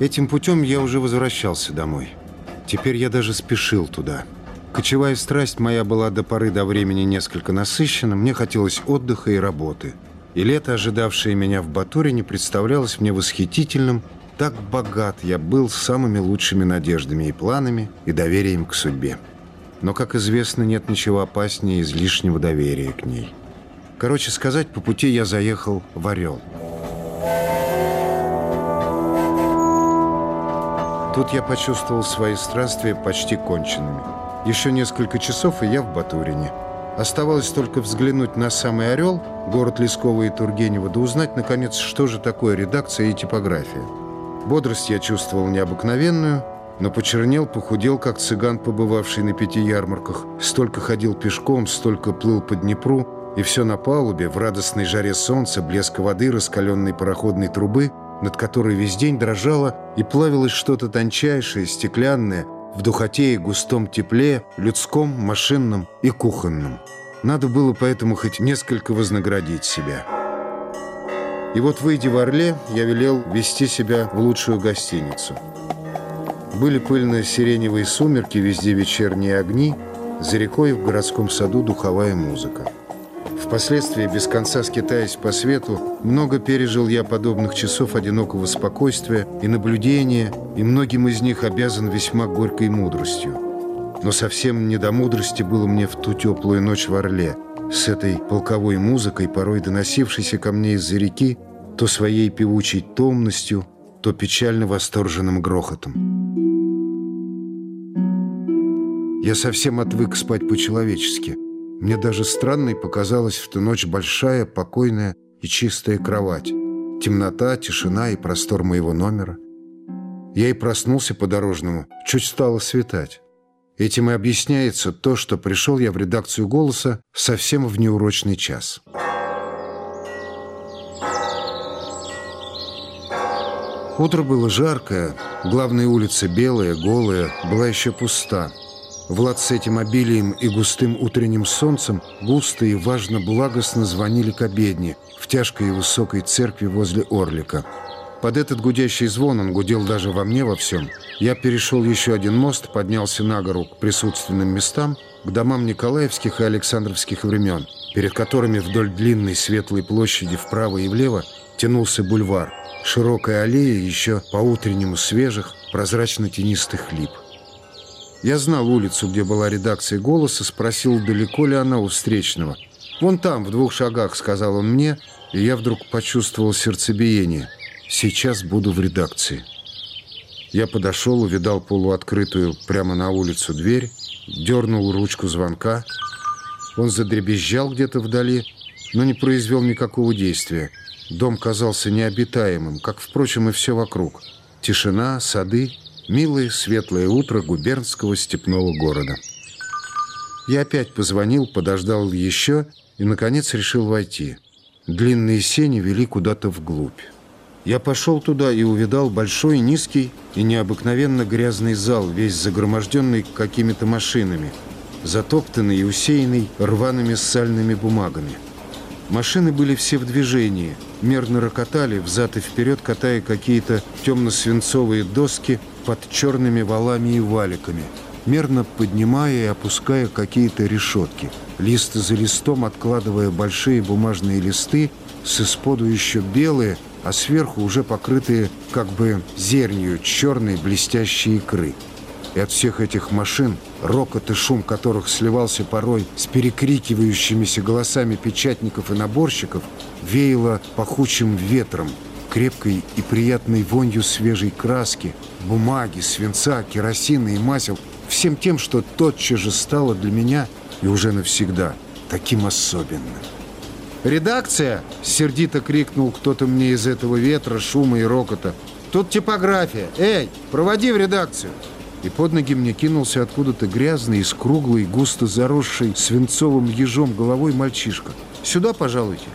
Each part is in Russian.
Этим путем я уже возвращался домой. Теперь я даже спешил туда. Кочевая страсть моя была до поры до времени несколько насыщена, мне хотелось отдыха и работы. И лето, ожидавшее меня в Батурине, представлялось мне восхитительным, так богат я был самыми лучшими надеждами и планами и доверием к судьбе. Но, как известно, нет ничего опаснее излишнего доверия к ней. Короче сказать, по пути я заехал в Орел. Тут я почувствовал свои странствия почти конченными. Еще несколько часов, и я в Батурине. Оставалось только взглянуть на самый «Орел», город Лескова и Тургенева, да узнать, наконец, что же такое редакция и типография. Бодрость я чувствовал необыкновенную, но почернел, похудел, как цыган, побывавший на пяти ярмарках. Столько ходил пешком, столько плыл по Днепру, и все на палубе, в радостной жаре солнца, блеска воды, раскаленной пароходной трубы, над которой весь день дрожало и плавилось что-то тончайшее, стеклянное, в духоте и густом тепле, людском, машинном и кухонном. Надо было поэтому хоть несколько вознаградить себя. И вот, выйдя в Орле, я велел вести себя в лучшую гостиницу. Были пыльные сиреневые сумерки, везде вечерние огни, за рекой в городском саду духовая музыка. Впоследствии, без конца скитаясь по свету, много пережил я подобных часов одинокого спокойствия и наблюдения, и многим из них обязан весьма горькой мудростью. Но совсем не до мудрости было мне в ту теплую ночь в Орле, с этой полковой музыкой, порой доносившейся ко мне из-за реки, то своей певучей томностью, то печально восторженным грохотом. Я совсем отвык спать по-человечески – мне даже странной показалась в ту ночь большая, покойная и чистая кровать. Темнота, тишина и простор моего номера. Я и проснулся по-дорожному, чуть стало светать. Этим и объясняется то, что пришел я в редакцию «Голоса» совсем в неурочный час. Утро было жаркое, главная улица белая, голая, была еще пуста – Влад с этим обилием и густым утренним солнцем густо и важно благостно звонили к обедне в тяжкой и высокой церкви возле Орлика. Под этот гудящий звон он гудел даже во мне во всем. Я перешел еще один мост, поднялся на гору к присутственным местам, к домам Николаевских и Александровских времен, перед которыми вдоль длинной светлой площади вправо и влево тянулся бульвар, широкая аллея еще по-утреннему свежих, прозрачно-тенистых лип. Я знал улицу, где была редакция «Голоса», спросил, далеко ли она у встречного. «Вон там, в двух шагах», — сказал он мне, и я вдруг почувствовал сердцебиение. «Сейчас буду в редакции». Я подошел, увидал полуоткрытую прямо на улицу дверь, дернул ручку звонка. Он задребезжал где-то вдали, но не произвел никакого действия. Дом казался необитаемым, как, впрочем, и все вокруг. Тишина, сады Милое светлое утро губернского степного города. Я опять позвонил, подождал еще и, наконец, решил войти. Длинные сени вели куда-то вглубь. Я пошел туда и увидал большой, низкий и необыкновенно грязный зал, весь загроможденный какими-то машинами, затоптанный и усеянный рваными сальными бумагами. Машины были все в движении, мерно рокотали, взад и вперед катая какие-то темно-свинцовые доски под черными валами и валиками, мерно поднимая и опуская какие-то решетки, лист за листом откладывая большие бумажные листы, с исподу еще белые, а сверху уже покрытые как бы зернью черной блестящей икры. И от всех этих машин, рокот и шум которых сливался порой с перекрикивающимися голосами печатников и наборщиков, веяло пахучим ветром, крепкой и приятной вонью свежей краски, бумаги, свинца, керосина и масел, всем тем, что тотчас же стало для меня и уже навсегда таким особенным. «Редакция!» — сердито крикнул кто-то мне из этого ветра, шума и рокота. «Тут типография! Эй, проводи в редакцию!» И под ноги мне кинулся откуда-то грязный, из круглой, густо заросший свинцовым ежом головой мальчишка. «Сюда, пожалуйте!»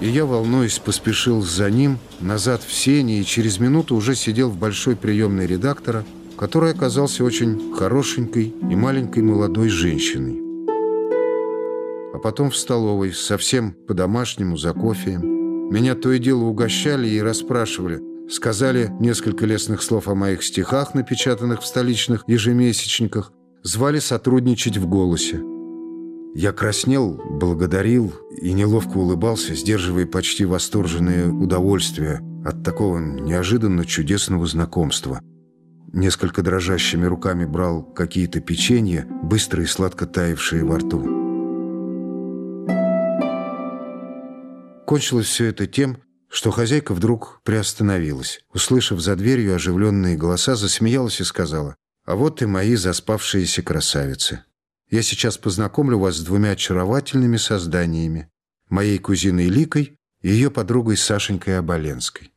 И я, волнуясь, поспешил за ним назад в сени и через минуту уже сидел в большой приемной редактора, который оказался очень хорошенькой и маленькой молодой женщиной. А потом в столовой, совсем по-домашнему, за кофеем. Меня то и дело угощали и расспрашивали, сказали несколько лестных слов о моих стихах, напечатанных в столичных ежемесячниках, звали сотрудничать в голосе. Я краснел, благодарил и неловко улыбался, сдерживая почти восторженное удовольствие от такого неожиданно чудесного знакомства. Несколько дрожащими руками брал какие-то печенья, быстро и сладко таявшие во рту. Кончилось все это тем, что хозяйка вдруг приостановилась. Услышав за дверью оживленные голоса, засмеялась и сказала, «А вот и мои заспавшиеся красавицы. Я сейчас познакомлю вас с двумя очаровательными созданиями, моей кузиной Ликой и ее подругой Сашенькой Оболенской».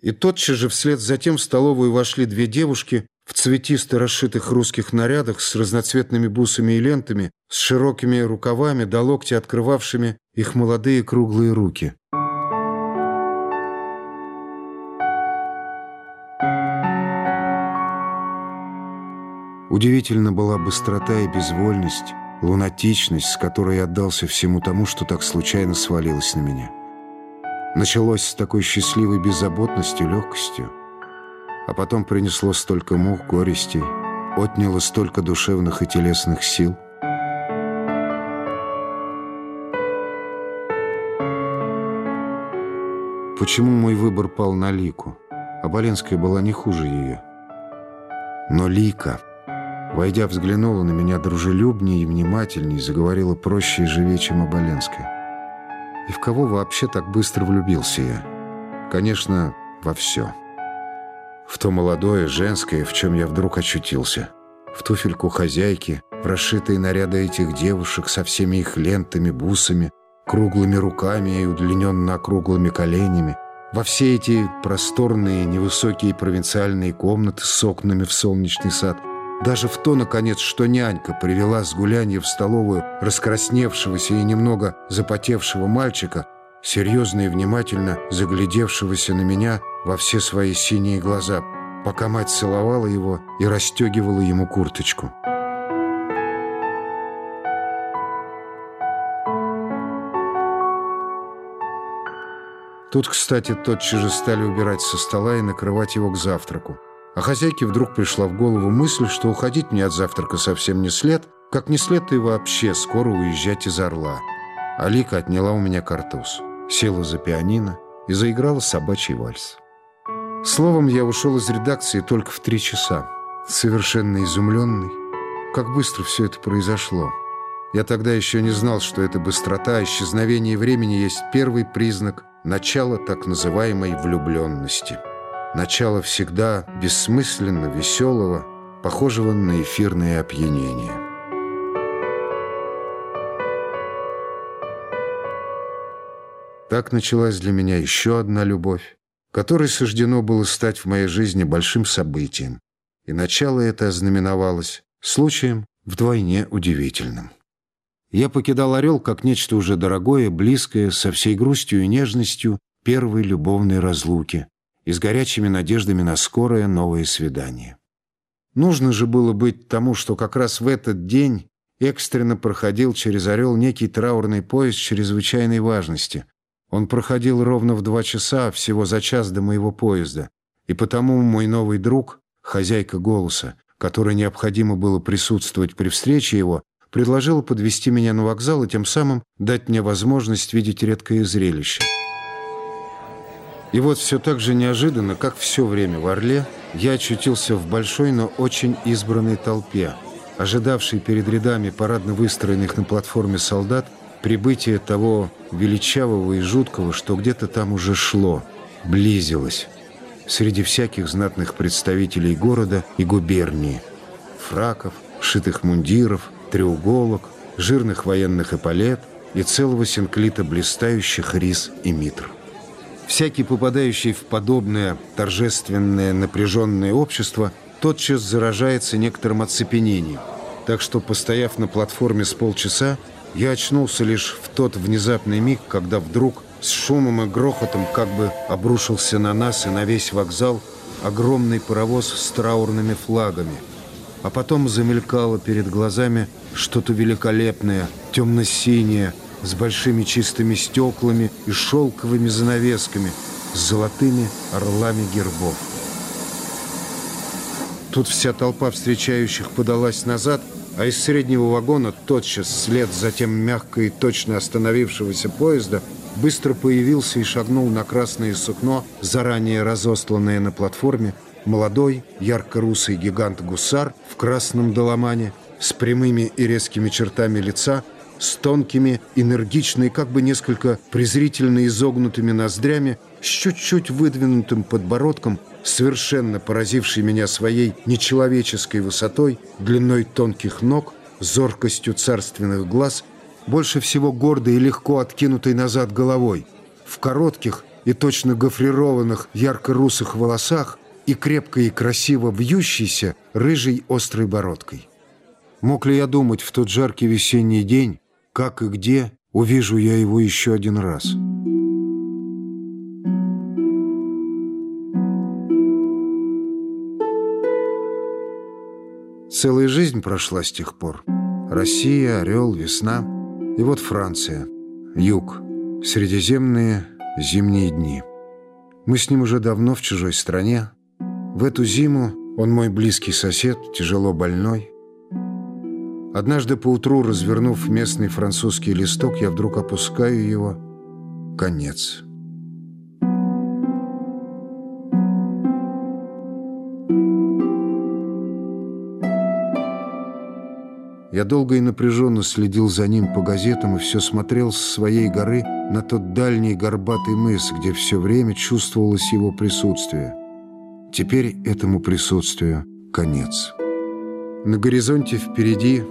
И тотчас же вслед за тем в столовую вошли две девушки в цветисто расшитых русских нарядах с разноцветными бусами и лентами, с широкими рукавами до локтя открывавшими их молодые круглые руки. Удивительно была быстрота и безвольность, лунатичность, с которой я отдался всему тому, что так случайно свалилось на меня. Началось с такой счастливой беззаботностью, легкостью, а потом принесло столько мук, горестей, отняло столько душевных и телесных сил. Почему мой выбор пал на Лику? А Боленская была не хуже ее. Но Лика... Войдя, взглянула на меня дружелюбнее и внимательнее, заговорила проще и живее, чем Оболенская. И в кого вообще так быстро влюбился я? Конечно, во все. В то молодое, женское, в чем я вдруг очутился. В туфельку хозяйки, в расшитые наряды этих девушек со всеми их лентами, бусами, круглыми руками и удлиненно округлыми коленями, во все эти просторные, невысокие провинциальные комнаты с окнами в солнечный сад – даже в то, наконец, что нянька привела с гуляния в столовую раскрасневшегося и немного запотевшего мальчика, серьезно и внимательно заглядевшегося на меня во все свои синие глаза, пока мать целовала его и расстегивала ему курточку. Тут, кстати, тотчас же стали убирать со стола и накрывать его к завтраку. А хозяйке вдруг пришла в голову мысль, что уходить мне от завтрака совсем не след, как не след и вообще скоро уезжать из Орла. Алика отняла у меня картуз, села за пианино и заиграла собачий вальс. Словом, я ушел из редакции только в три часа, совершенно изумленный. Как быстро все это произошло. Я тогда еще не знал, что эта быстрота, исчезновение времени есть первый признак начала так называемой влюбленности. Начало всегда бессмысленно веселого, похожего на эфирное опьянение. Так началась для меня еще одна любовь, которой суждено было стать в моей жизни большим событием. И начало это ознаменовалось случаем вдвойне удивительным. Я покидал «Орел» как нечто уже дорогое, близкое, со всей грустью и нежностью первой любовной разлуки, и с горячими надеждами на скорое новое свидание. Нужно же было быть тому, что как раз в этот день экстренно проходил через «Орел» некий траурный поезд чрезвычайной важности. Он проходил ровно в два часа, всего за час до моего поезда. И потому мой новый друг, хозяйка «Голоса», которой необходимо было присутствовать при встрече его, предложила подвести меня на вокзал и тем самым дать мне возможность видеть редкое зрелище. И вот все так же неожиданно, как все время в Орле, я очутился в большой, но очень избранной толпе, ожидавшей перед рядами парадно выстроенных на платформе солдат прибытия того величавого и жуткого, что где-то там уже шло, близилось, среди всяких знатных представителей города и губернии, фраков, шитых мундиров, треуголок, жирных военных эполет и целого синклита блистающих рис и митр. Всякий, попадающий в подобное торжественное напряженное общество, тотчас заражается некоторым оцепенением. Так что, постояв на платформе с полчаса, я очнулся лишь в тот внезапный миг, когда вдруг с шумом и грохотом как бы обрушился на нас и на весь вокзал огромный паровоз с траурными флагами. А потом замелькало перед глазами что-то великолепное, темно-синее, с большими чистыми стеклами и шелковыми занавесками, с золотыми орлами гербов. Тут вся толпа встречающих подалась назад, а из среднего вагона тотчас вслед за тем мягко и точно остановившегося поезда быстро появился и шагнул на красное сукно, заранее разосланное на платформе, молодой, ярко-русый гигант-гусар в красном доломане с прямыми и резкими чертами лица, с тонкими, энергичными, как бы несколько презрительно изогнутыми ноздрями, с чуть-чуть выдвинутым подбородком, совершенно поразивший меня своей нечеловеческой высотой, длиной тонких ног, зоркостью царственных глаз, больше всего гордой и легко откинутой назад головой, в коротких и точно гофрированных ярко-русых волосах и крепко и красиво вьющейся рыжей острой бородкой. Мог ли я думать в тот жаркий весенний день, как и где увижу я его еще один раз?» Целая жизнь прошла с тех пор. Россия, Орел, весна. И вот Франция, юг, средиземные зимние дни. Мы с ним уже давно в чужой стране. В эту зиму он мой близкий сосед, тяжело больной. Однажды поутру, развернув местный французский листок, я вдруг опускаю его. Конец. Я долго и напряженно следил за ним по газетам и все смотрел с своей горы на тот дальний горбатый мыс, где все время чувствовалось его присутствие. Теперь этому присутствию конец. На горизонте впереди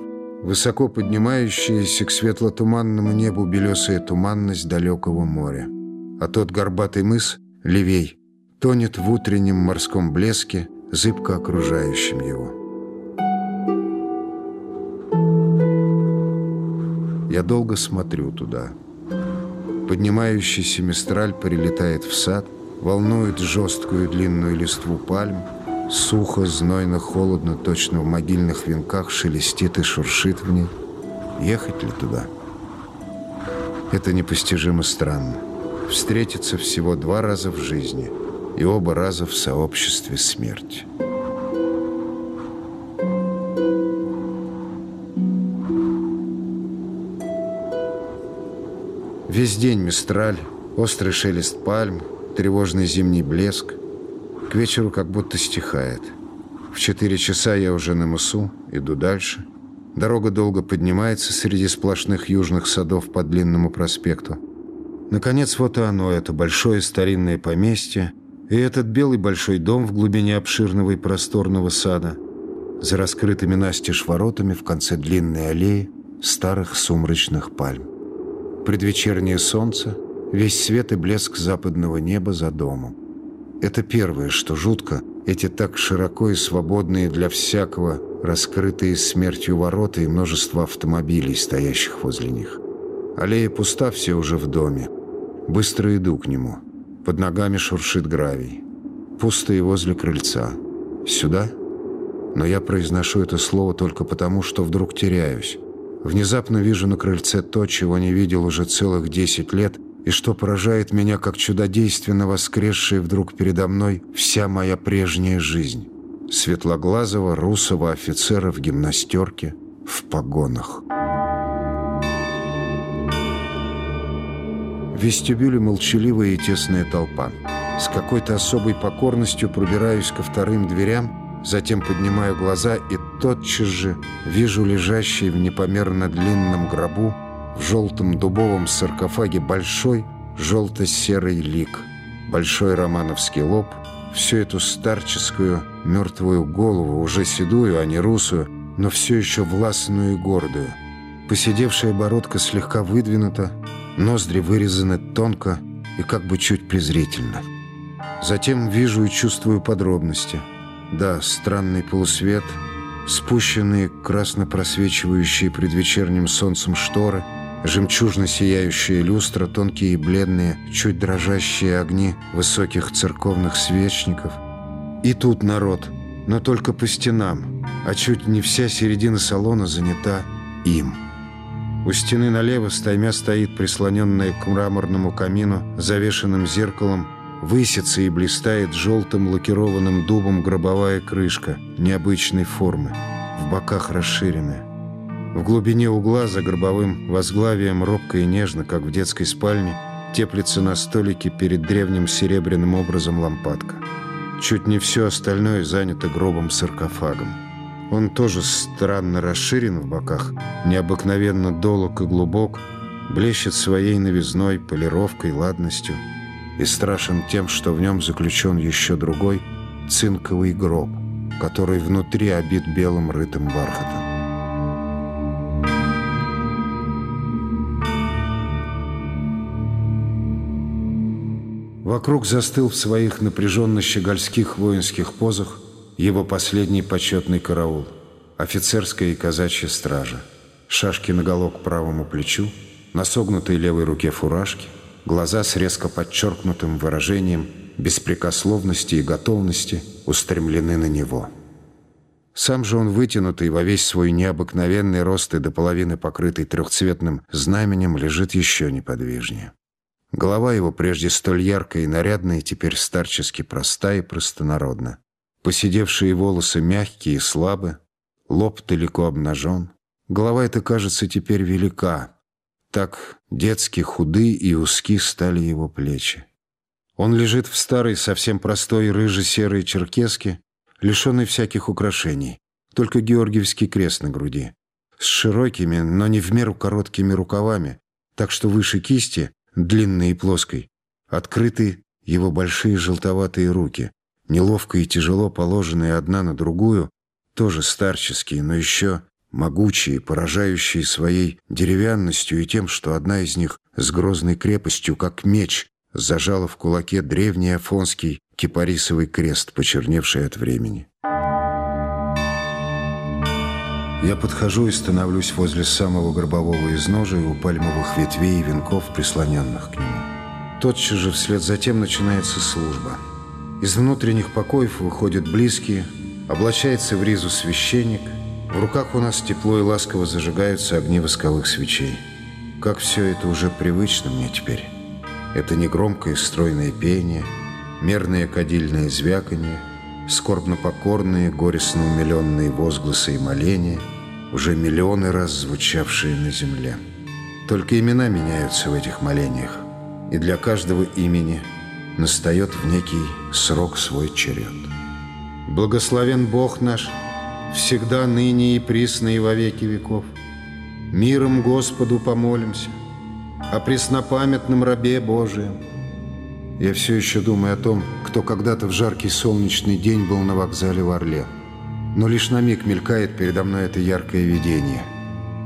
высоко поднимающаяся к светло-туманному небу белесая туманность далекого моря. А тот горбатый мыс, левей, тонет в утреннем морском блеске, зыбко окружающем его. Я долго смотрю туда. Поднимающийся мистраль прилетает в сад, волнует жесткую длинную листву пальм, сухо, знойно, холодно, точно в могильных венках шелестит и шуршит в ней. Ехать ли туда? Это непостижимо странно. Встретиться всего два раза в жизни, и оба раза в сообществе смерти. Весь день мистраль, острый шелест пальм, тревожный зимний блеск. К вечеру как будто стихает. В четыре часа я уже на мысу, иду дальше. Дорога долго поднимается среди сплошных южных садов по длинному проспекту. Наконец, вот и оно, это большое старинное поместье, и этот белый большой дом в глубине обширного и просторного сада, за раскрытыми настежь воротами в конце длинной аллеи старых сумрачных пальм предвечернее солнце, весь свет и блеск западного неба за домом. Это первое, что жутко, эти так широко и свободные для всякого, раскрытые смертью ворота и множество автомобилей, стоящих возле них. Аллея пуста, все уже в доме. Быстро иду к нему. Под ногами шуршит гравий. Пусто и возле крыльца. Сюда? Но я произношу это слово только потому, что вдруг теряюсь. Внезапно вижу на крыльце то, чего не видел уже целых десять лет, и что поражает меня, как чудодейственно воскресшая вдруг передо мной вся моя прежняя жизнь. Светлоглазого русого офицера в гимнастерке, в погонах. В вестибюле молчаливая и тесная толпа. С какой-то особой покорностью пробираюсь ко вторым дверям, Затем поднимаю глаза и тотчас же вижу лежащий в непомерно длинном гробу в желтом дубовом саркофаге большой желто-серый лик, большой романовский лоб, всю эту старческую мертвую голову, уже седую, а не русую, но все еще властную и гордую. Посидевшая бородка слегка выдвинута, ноздри вырезаны тонко и как бы чуть презрительно. Затем вижу и чувствую подробности – да, странный полусвет, спущенные красно просвечивающие предвечерним солнцем шторы, жемчужно сияющие люстра, тонкие и бледные, чуть дрожащие огни высоких церковных свечников. И тут народ, но только по стенам, а чуть не вся середина салона занята им. У стены налево стаймя стоит прислоненная к мраморному камину, завешенным зеркалом, Высится и блистает желтым лакированным дубом гробовая крышка необычной формы, в боках расширенная. В глубине угла за гробовым возглавием робко и нежно, как в детской спальне, теплится на столике перед древним серебряным образом лампадка. Чуть не все остальное занято гробом-саркофагом. Он тоже странно расширен в боках, необыкновенно долог и глубок, блещет своей новизной, полировкой, ладностью – и страшен тем, что в нем заключен еще другой цинковый гроб, который внутри обит белым рытым бархатом. Вокруг застыл в своих напряженно-щегольских воинских позах его последний почетный караул, офицерская и казачья стража, шашки наголо к правому плечу, на согнутой левой руке фуражки – глаза с резко подчеркнутым выражением беспрекословности и готовности устремлены на него. Сам же он вытянутый во весь свой необыкновенный рост и до половины покрытый трехцветным знаменем лежит еще неподвижнее. Голова его, прежде столь яркая и нарядная, теперь старчески проста и простонародна. Посидевшие волосы мягкие и слабы, лоб далеко обнажен. Голова эта кажется теперь велика, так детски худы и узки стали его плечи. Он лежит в старой, совсем простой рыже-серой черкеске, лишенной всяких украшений, только Георгиевский крест на груди, с широкими, но не в меру короткими рукавами, так что выше кисти, длинной и плоской, открыты его большие желтоватые руки, неловко и тяжело положенные одна на другую, тоже старческие, но еще могучие, поражающие своей деревянностью и тем, что одна из них с грозной крепостью, как меч, зажала в кулаке древний афонский кипарисовый крест, почерневший от времени. Я подхожу и становлюсь возле самого гробового изножия у пальмовых ветвей и венков, прислоненных к нему. Тотчас же вслед за тем начинается служба. Из внутренних покоев выходят близкие, облачается в ризу священник – в руках у нас тепло и ласково зажигаются огни восковых свечей. Как все это уже привычно мне теперь. Это негромкое стройное пение, мерное кадильное звяканье, скорбно покорные, горестно умиленные возгласы и моления, уже миллионы раз звучавшие на земле. Только имена меняются в этих молениях, и для каждого имени настает в некий срок свой черед. Благословен Бог наш – всегда ныне и присно и во веки веков. Миром Господу помолимся, о преснопамятном рабе Божием. Я все еще думаю о том, кто когда-то в жаркий солнечный день был на вокзале в Орле. Но лишь на миг мелькает передо мной это яркое видение.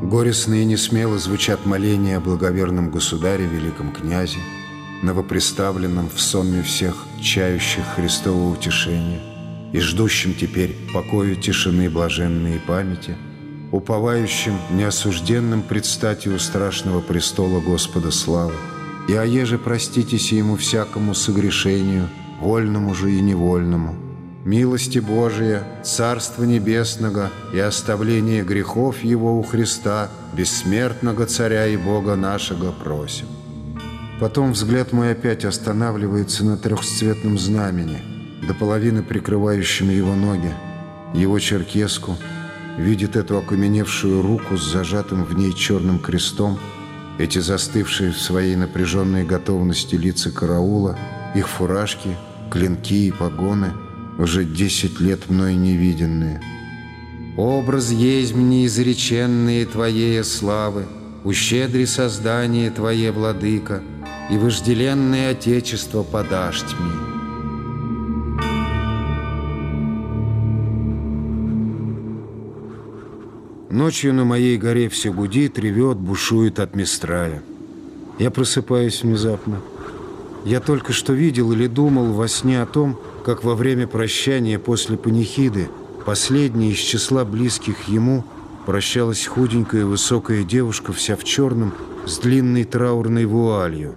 Горестно и несмело звучат моления о благоверном государе, великом князе, новоприставленном в сонме всех чающих Христового утешения – и ждущим теперь покою тишины блаженной памяти, уповающим неосужденным предстати у страшного престола Господа славы, и оеже проститесь ему всякому согрешению, вольному же и невольному. Милости Божия, Царства Небесного и оставление грехов Его у Христа, бессмертного Царя и Бога нашего просим. Потом взгляд мой опять останавливается на трехцветном знамени – до половины прикрывающими его ноги, его черкеску, видит эту окаменевшую руку с зажатым в ней черным крестом, эти застывшие в своей напряженной готовности лица караула, их фуражки, клинки и погоны, уже десять лет мной невиденные. Образ есть мне изреченные Твоей славы, Ущедри создание Твое, Владыка, И вожделенное Отечество подашь мне. Ночью на моей горе все гудит, ревет, бушует от мистраля. Я просыпаюсь внезапно. Я только что видел или думал во сне о том, как во время прощания после панихиды последняя из числа близких ему прощалась худенькая высокая девушка, вся в черном, с длинной траурной вуалью.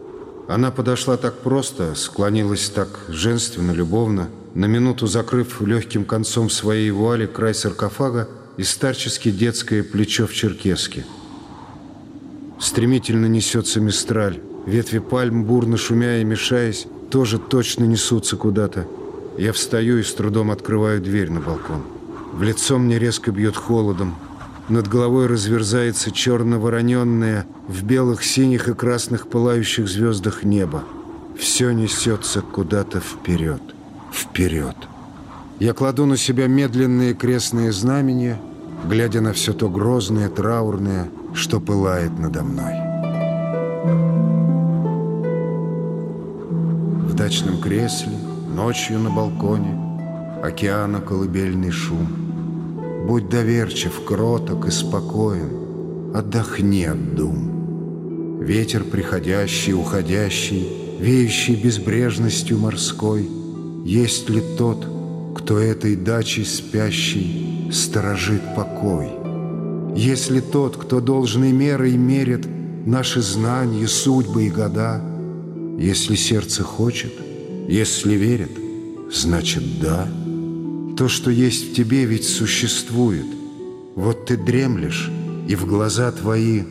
Она подошла так просто, склонилась так женственно, любовно, на минуту закрыв легким концом своей вуали край саркофага, и старчески детское плечо в черкеске. Стремительно несется мистраль. Ветви пальм, бурно шумя и мешаясь, тоже точно несутся куда-то. Я встаю и с трудом открываю дверь на балкон. В лицо мне резко бьет холодом. Над головой разверзается черно-вороненное в белых, синих и красных пылающих звездах небо. Все несется куда-то вперед. Вперед. Я кладу на себя медленные крестные знамения, глядя на все то грозное, траурное, что пылает надо мной. В дачном кресле, ночью на балконе, океана колыбельный шум. Будь доверчив, кроток и спокоен, отдохни от дум. Ветер приходящий, уходящий, веющий безбрежностью морской, есть ли тот, кто этой дачей спящий сторожит покой? Если тот, кто должной мерой мерит наши знания, судьбы и года, если сердце хочет, если верит, значит да. То, что есть в тебе, ведь существует. Вот ты дремлешь, и в глаза твои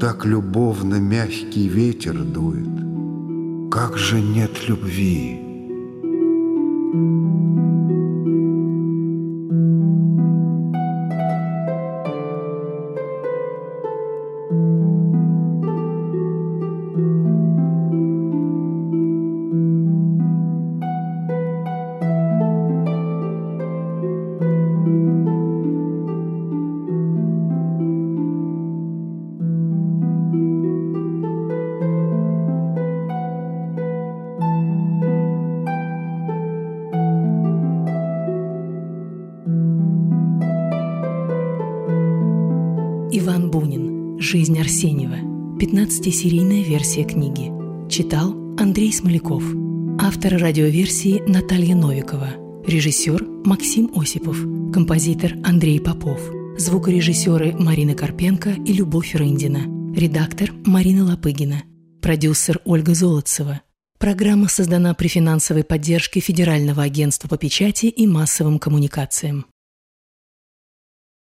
так любовно мягкий ветер дует. Как же нет любви? Иван Жизнь Арсеньева. 15-серийная версия книги. Читал Андрей Смоляков. Автор радиоверсии Наталья Новикова. Режиссер Максим Осипов. Композитор Андрей Попов. Звукорежиссеры Марина Карпенко и Любовь Рындина. Редактор Марина Лопыгина. Продюсер Ольга Золотцева. Программа создана при финансовой поддержке Федерального агентства по печати и массовым коммуникациям.